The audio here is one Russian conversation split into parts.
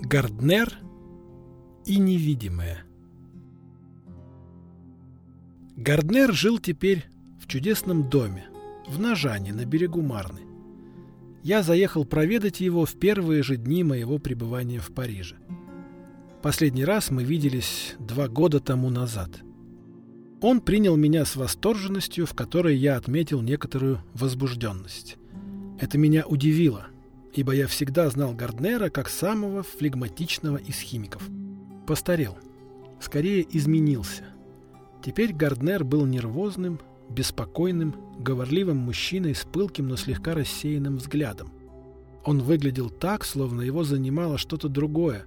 Гарднер и невидимое. Гарднер жил теперь в чудесном доме, в Нажане, на берегу Марны. Я заехал проведать его в первые же дни моего пребывания в Париже. Последний раз мы виделись два года тому назад. Он принял меня с восторженностью, в которой я отметил некоторую возбужденность. Это меня удивило – ибо я всегда знал Гарднера как самого флегматичного из химиков. Постарел. Скорее изменился. Теперь Гарднер был нервозным, беспокойным, говорливым мужчиной с пылким, но слегка рассеянным взглядом. Он выглядел так, словно его занимало что-то другое,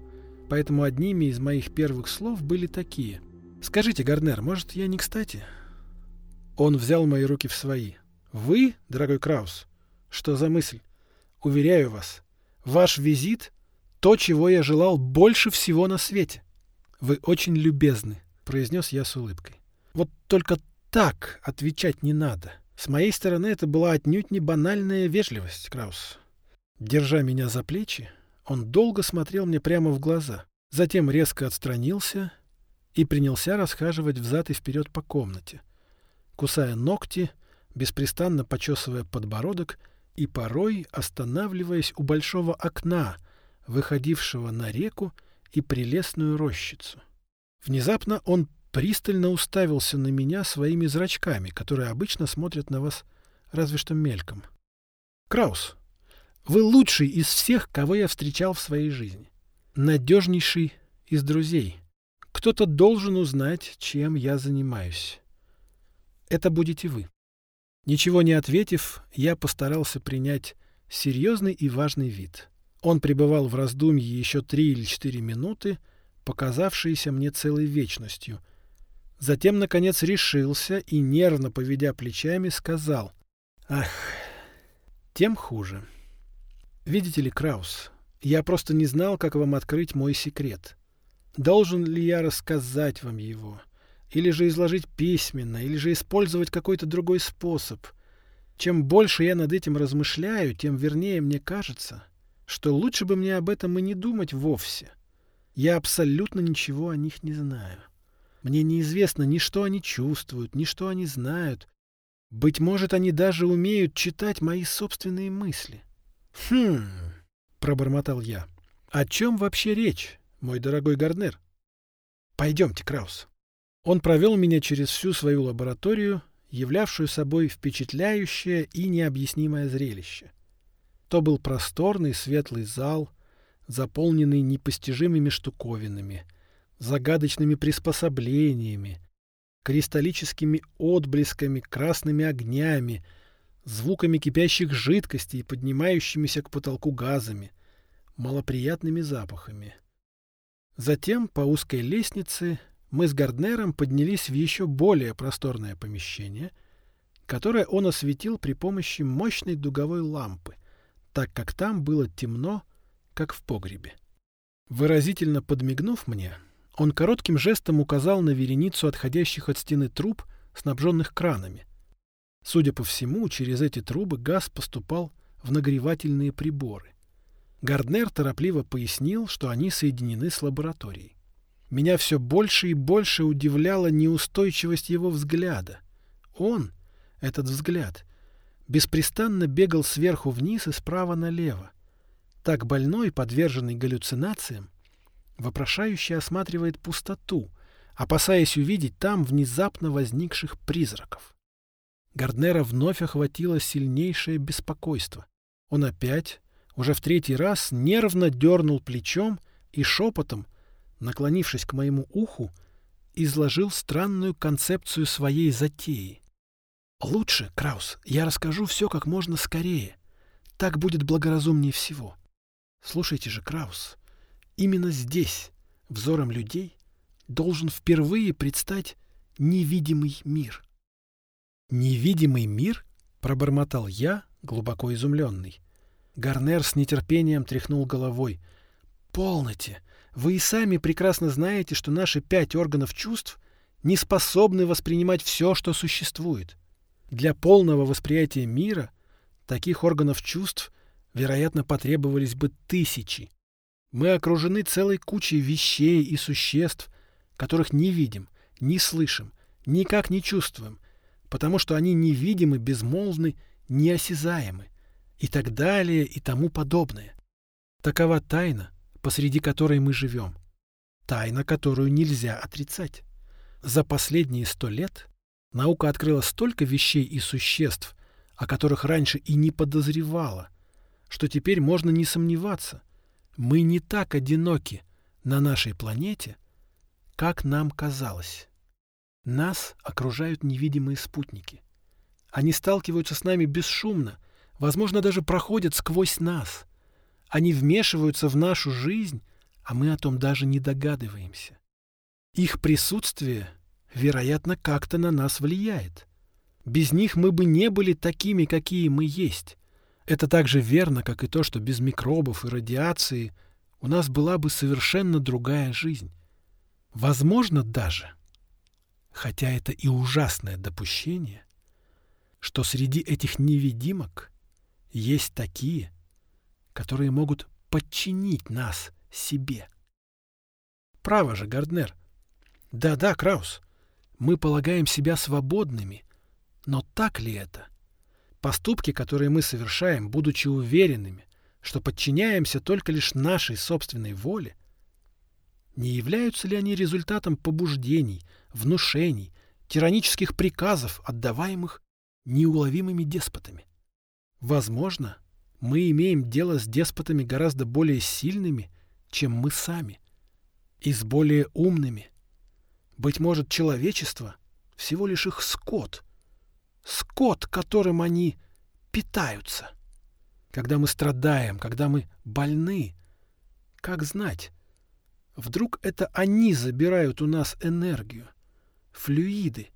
поэтому одними из моих первых слов были такие. «Скажите, Гарднер, может, я не кстати?» Он взял мои руки в свои. «Вы, дорогой Краус? Что за мысль? Уверяю вас, ваш визит — то, чего я желал больше всего на свете. Вы очень любезны, — произнес я с улыбкой. Вот только так отвечать не надо. С моей стороны это была отнюдь не банальная вежливость, Краус. Держа меня за плечи, он долго смотрел мне прямо в глаза, затем резко отстранился и принялся расхаживать взад и вперед по комнате, кусая ногти, беспрестанно почесывая подбородок — и порой останавливаясь у большого окна, выходившего на реку и прелестную рощицу. Внезапно он пристально уставился на меня своими зрачками, которые обычно смотрят на вас разве что мельком. «Краус, вы лучший из всех, кого я встречал в своей жизни. Надежнейший из друзей. Кто-то должен узнать, чем я занимаюсь. Это будете вы. Ничего не ответив, я постарался принять серьезный и важный вид. Он пребывал в раздумье еще три или четыре минуты, показавшиеся мне целой вечностью. Затем, наконец, решился и, нервно поведя плечами, сказал «Ах, тем хуже. Видите ли, Краус, я просто не знал, как вам открыть мой секрет. Должен ли я рассказать вам его?» Или же изложить письменно, или же использовать какой-то другой способ. Чем больше я над этим размышляю, тем вернее мне кажется, что лучше бы мне об этом и не думать вовсе. Я абсолютно ничего о них не знаю. Мне неизвестно ни что они чувствуют, ни что они знают. Быть может, они даже умеют читать мои собственные мысли. «Хм...» — пробормотал я. «О чем вообще речь, мой дорогой Гарднер?» «Пойдемте, Краус». Он провел меня через всю свою лабораторию, являвшую собой впечатляющее и необъяснимое зрелище. То был просторный светлый зал, заполненный непостижимыми штуковинами, загадочными приспособлениями, кристаллическими отблесками, красными огнями, звуками кипящих жидкостей поднимающимися к потолку газами, малоприятными запахами. Затем по узкой лестнице мы с Гарднером поднялись в еще более просторное помещение, которое он осветил при помощи мощной дуговой лампы, так как там было темно, как в погребе. Выразительно подмигнув мне, он коротким жестом указал на вереницу отходящих от стены труб, снабженных кранами. Судя по всему, через эти трубы газ поступал в нагревательные приборы. Гарднер торопливо пояснил, что они соединены с лабораторией. Меня все больше и больше удивляла неустойчивость его взгляда. Он, этот взгляд, беспрестанно бегал сверху вниз и справа налево. Так больной, подверженный галлюцинациям, вопрошающе осматривает пустоту, опасаясь увидеть там внезапно возникших призраков. Гарднера вновь охватило сильнейшее беспокойство. Он опять, уже в третий раз, нервно дернул плечом и шепотом, наклонившись к моему уху, изложил странную концепцию своей затеи. «Лучше, Краус, я расскажу все как можно скорее. Так будет благоразумнее всего. Слушайте же, Краус, именно здесь, взором людей, должен впервые предстать невидимый мир». «Невидимый мир?» — пробормотал я, глубоко изумленный. Гарнер с нетерпением тряхнул головой. «Полноте! Вы и сами прекрасно знаете, что наши пять органов чувств не способны воспринимать все, что существует. Для полного восприятия мира таких органов чувств, вероятно, потребовались бы тысячи. Мы окружены целой кучей вещей и существ, которых не видим, не слышим, никак не чувствуем, потому что они невидимы, безмолвны, неосязаемы и так далее и тому подобное. Такова тайна, посреди которой мы живем. Тайна, которую нельзя отрицать. За последние сто лет наука открыла столько вещей и существ, о которых раньше и не подозревала, что теперь можно не сомневаться. Мы не так одиноки на нашей планете, как нам казалось. Нас окружают невидимые спутники. Они сталкиваются с нами бесшумно, возможно, даже проходят сквозь нас. Они вмешиваются в нашу жизнь, а мы о том даже не догадываемся. Их присутствие, вероятно, как-то на нас влияет. Без них мы бы не были такими, какие мы есть. Это так же верно, как и то, что без микробов и радиации у нас была бы совершенно другая жизнь. Возможно даже, хотя это и ужасное допущение, что среди этих невидимок есть такие, которые могут подчинить нас себе. Право же, Гарднер. Да-да, Краус, мы полагаем себя свободными, но так ли это? Поступки, которые мы совершаем, будучи уверенными, что подчиняемся только лишь нашей собственной воле, не являются ли они результатом побуждений, внушений, тиранических приказов, отдаваемых неуловимыми деспотами? Возможно, мы имеем дело с деспотами гораздо более сильными, чем мы сами, и с более умными. Быть может, человечество — всего лишь их скот, скот, которым они питаются. Когда мы страдаем, когда мы больны, как знать, вдруг это они забирают у нас энергию, флюиды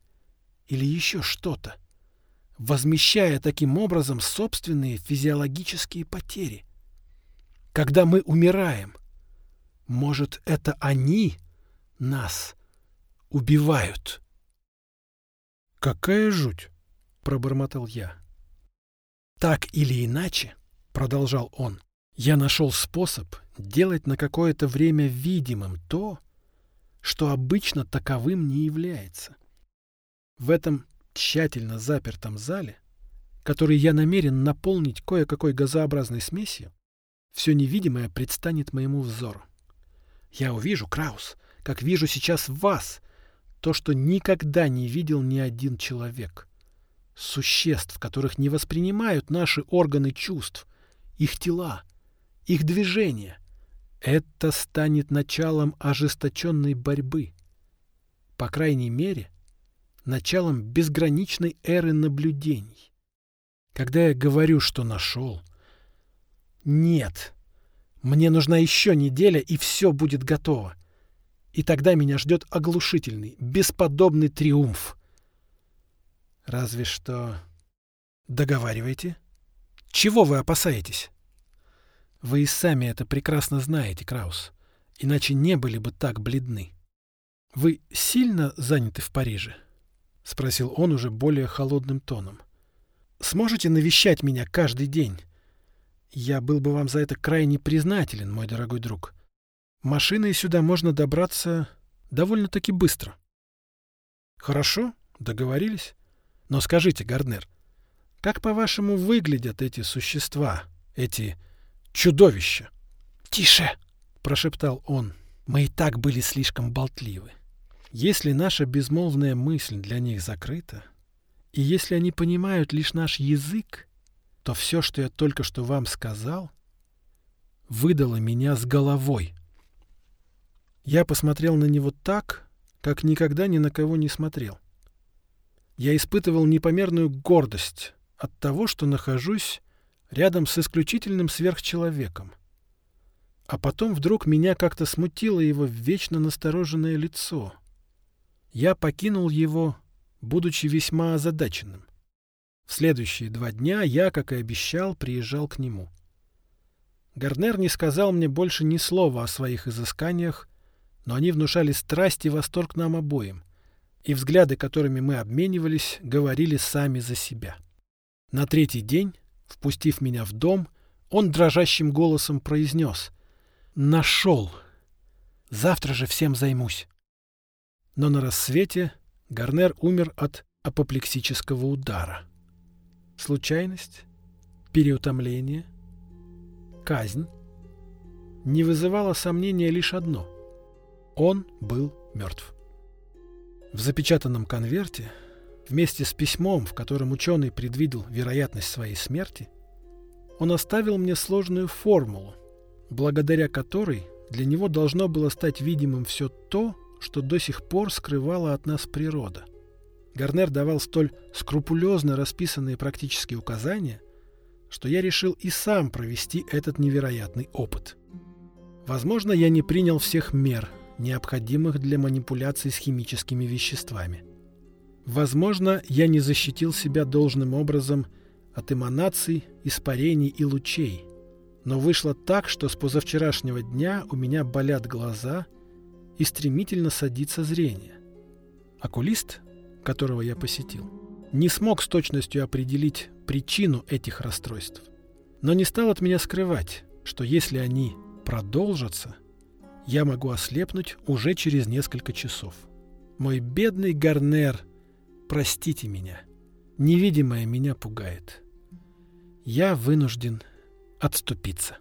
или еще что-то возмещая таким образом собственные физиологические потери. Когда мы умираем, может, это они нас убивают? «Какая жуть!» — пробормотал я. «Так или иначе», — продолжал он, — «я нашел способ делать на какое-то время видимым то, что обычно таковым не является. В этом тщательно запертом зале, который я намерен наполнить кое-какой газообразной смесью, все невидимое предстанет моему взору. Я увижу, Краус, как вижу сейчас вас, то, что никогда не видел ни один человек. Существ, которых не воспринимают наши органы чувств, их тела, их движения. Это станет началом ожесточенной борьбы. По крайней мере, началом безграничной эры наблюдений. Когда я говорю, что нашел... Нет. Мне нужна еще неделя, и все будет готово. И тогда меня ждет оглушительный, бесподобный триумф. Разве что... Договаривайте. Чего вы опасаетесь? Вы и сами это прекрасно знаете, Краус. Иначе не были бы так бледны. Вы сильно заняты в Париже? —— спросил он уже более холодным тоном. «Сможете навещать меня каждый день? Я был бы вам за это крайне признателен, мой дорогой друг. Машиной сюда можно добраться довольно-таки быстро». «Хорошо, договорились. Но скажите, Гарднер, как, по-вашему, выглядят эти существа, эти чудовища?» «Тише!» — прошептал он. «Мы и так были слишком болтливы. Если наша безмолвная мысль для них закрыта, и если они понимают лишь наш язык, то все, что я только что вам сказал, выдало меня с головой. Я посмотрел на него так, как никогда ни на кого не смотрел. Я испытывал непомерную гордость от того, что нахожусь рядом с исключительным сверхчеловеком. А потом вдруг меня как-то смутило его вечно настороженное лицо — я покинул его, будучи весьма озадаченным. В следующие два дня я, как и обещал, приезжал к нему. Гарнер не сказал мне больше ни слова о своих изысканиях, но они внушали страсть и восторг нам обоим, и взгляды, которыми мы обменивались, говорили сами за себя. На третий день, впустив меня в дом, он дрожащим голосом произнес Нашел. Завтра же всем займусь. Но на рассвете Гарнер умер от апоплексического удара. Случайность? Переутомление? Казнь? Не вызывало сомнения лишь одно. Он был мертв. В запечатанном конверте, вместе с письмом, в котором ученый предвидел вероятность своей смерти, он оставил мне сложную формулу, благодаря которой для него должно было стать видимым все то, что до сих пор скрывала от нас природа. Гарнер давал столь скрупулезно расписанные практические указания, что я решил и сам провести этот невероятный опыт. Возможно, я не принял всех мер, необходимых для манипуляций с химическими веществами. Возможно, я не защитил себя должным образом от эманаций, испарений и лучей. Но вышло так, что с позавчерашнего дня у меня болят глаза и стремительно садится зрение. Окулист, которого я посетил, не смог с точностью определить причину этих расстройств, но не стал от меня скрывать, что если они продолжатся, я могу ослепнуть уже через несколько часов. Мой бедный Гарнер, простите меня, невидимое меня пугает. Я вынужден отступиться.